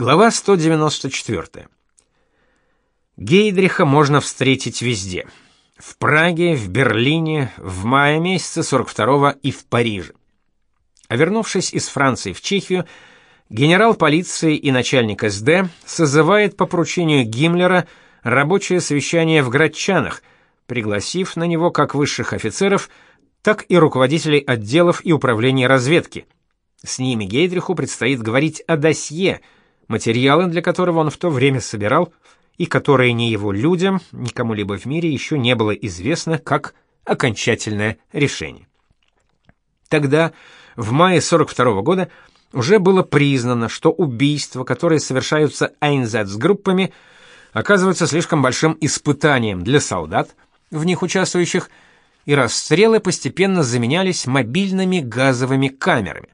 Глава 194. Гейдриха можно встретить везде. В Праге, в Берлине, в мае месяце 42-го и в Париже. А вернувшись из Франции в Чехию, генерал полиции и начальник СД созывает по поручению Гиммлера рабочее совещание в Градчанах, пригласив на него как высших офицеров, так и руководителей отделов и управления разведки. С ними Гейдриху предстоит говорить о досье – материалы для которого он в то время собирал и которые ни его людям, ни кому-либо в мире еще не было известно как окончательное решение. Тогда, в мае 42 -го года, уже было признано, что убийства, которые совершаются Айнзац-группами, оказываются слишком большим испытанием для солдат, в них участвующих, и расстрелы постепенно заменялись мобильными газовыми камерами.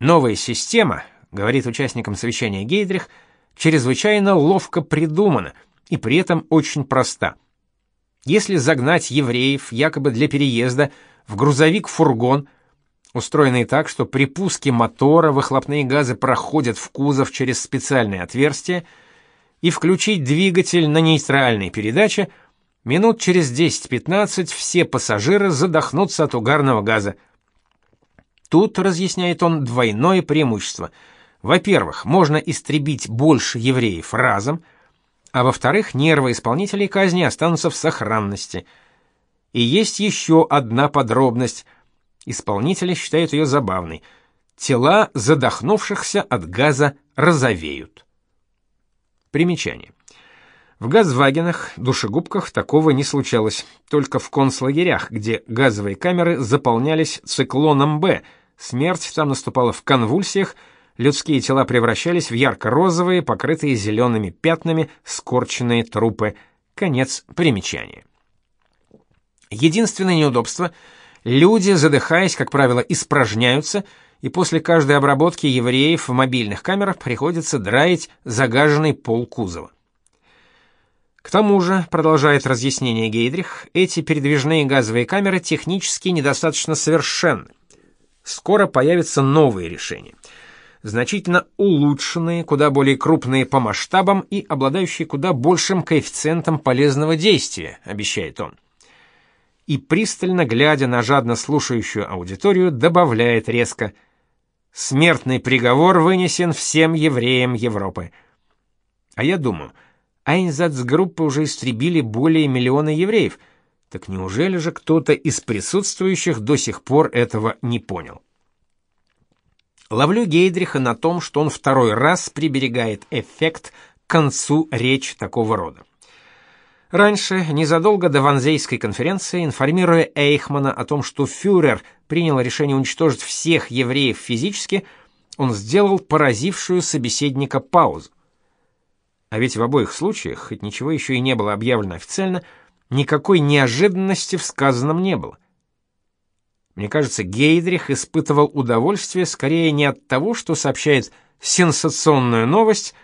Новая система, говорит участникам совещания Гейдрих, чрезвычайно ловко придумана и при этом очень проста. Если загнать евреев якобы для переезда в грузовик-фургон, устроенный так, что при пуске мотора выхлопные газы проходят в кузов через специальные отверстия, и включить двигатель на нейтральной передаче, минут через 10-15 все пассажиры задохнутся от угарного газа. Тут, разъясняет он, двойное преимущество – во-первых, можно истребить больше евреев разом, а во-вторых, нервы исполнителей казни останутся в сохранности. И есть еще одна подробность. Исполнители считают ее забавной. Тела задохнувшихся от газа розовеют. Примечание. В газвагенах, душегубках такого не случалось, только в концлагерях, где газовые камеры заполнялись циклоном Б. Смерть там наступала в конвульсиях, людские тела превращались в ярко-розовые, покрытые зелеными пятнами, скорченные трупы. Конец примечания. Единственное неудобство — люди, задыхаясь, как правило, испражняются, и после каждой обработки евреев в мобильных камерах приходится драить загаженный пол кузова. К тому же, продолжает разъяснение Гейдрих, эти передвижные газовые камеры технически недостаточно совершенны. Скоро появятся новые решения — значительно улучшенные, куда более крупные по масштабам и обладающие куда большим коэффициентом полезного действия, обещает он. И пристально глядя на жадно слушающую аудиторию, добавляет резко: смертный приговор вынесен всем евреям Европы. А я думаю, Айнзацгруппы уже истребили более миллиона евреев. Так неужели же кто-то из присутствующих до сих пор этого не понял? Ловлю Гейдриха на том, что он второй раз приберегает эффект к концу речи такого рода. Раньше, незадолго до Ванзейской конференции, информируя Эйхмана о том, что фюрер принял решение уничтожить всех евреев физически, он сделал поразившую собеседника паузу. А ведь в обоих случаях, хоть ничего еще и не было объявлено официально, никакой неожиданности в сказанном не было. Мне кажется, Гейдрих испытывал удовольствие скорее не от того, что сообщает сенсационную новость,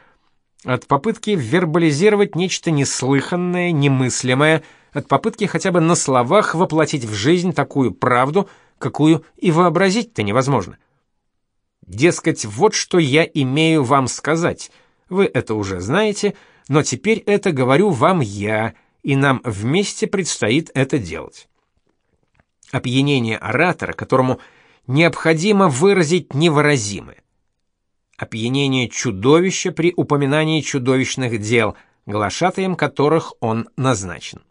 а от попытки вербализировать нечто неслыханное, немыслимое, от попытки хотя бы на словах воплотить в жизнь такую правду, какую и вообразить-то невозможно. Дескать, вот что я имею вам сказать. Вы это уже знаете, но теперь это говорю вам я, и нам вместе предстоит это делать опьянение оратора, которому необходимо выразить невыразимое. Опьянение чудовища при упоминании чудовищных дел, глашатаем которых он назначен.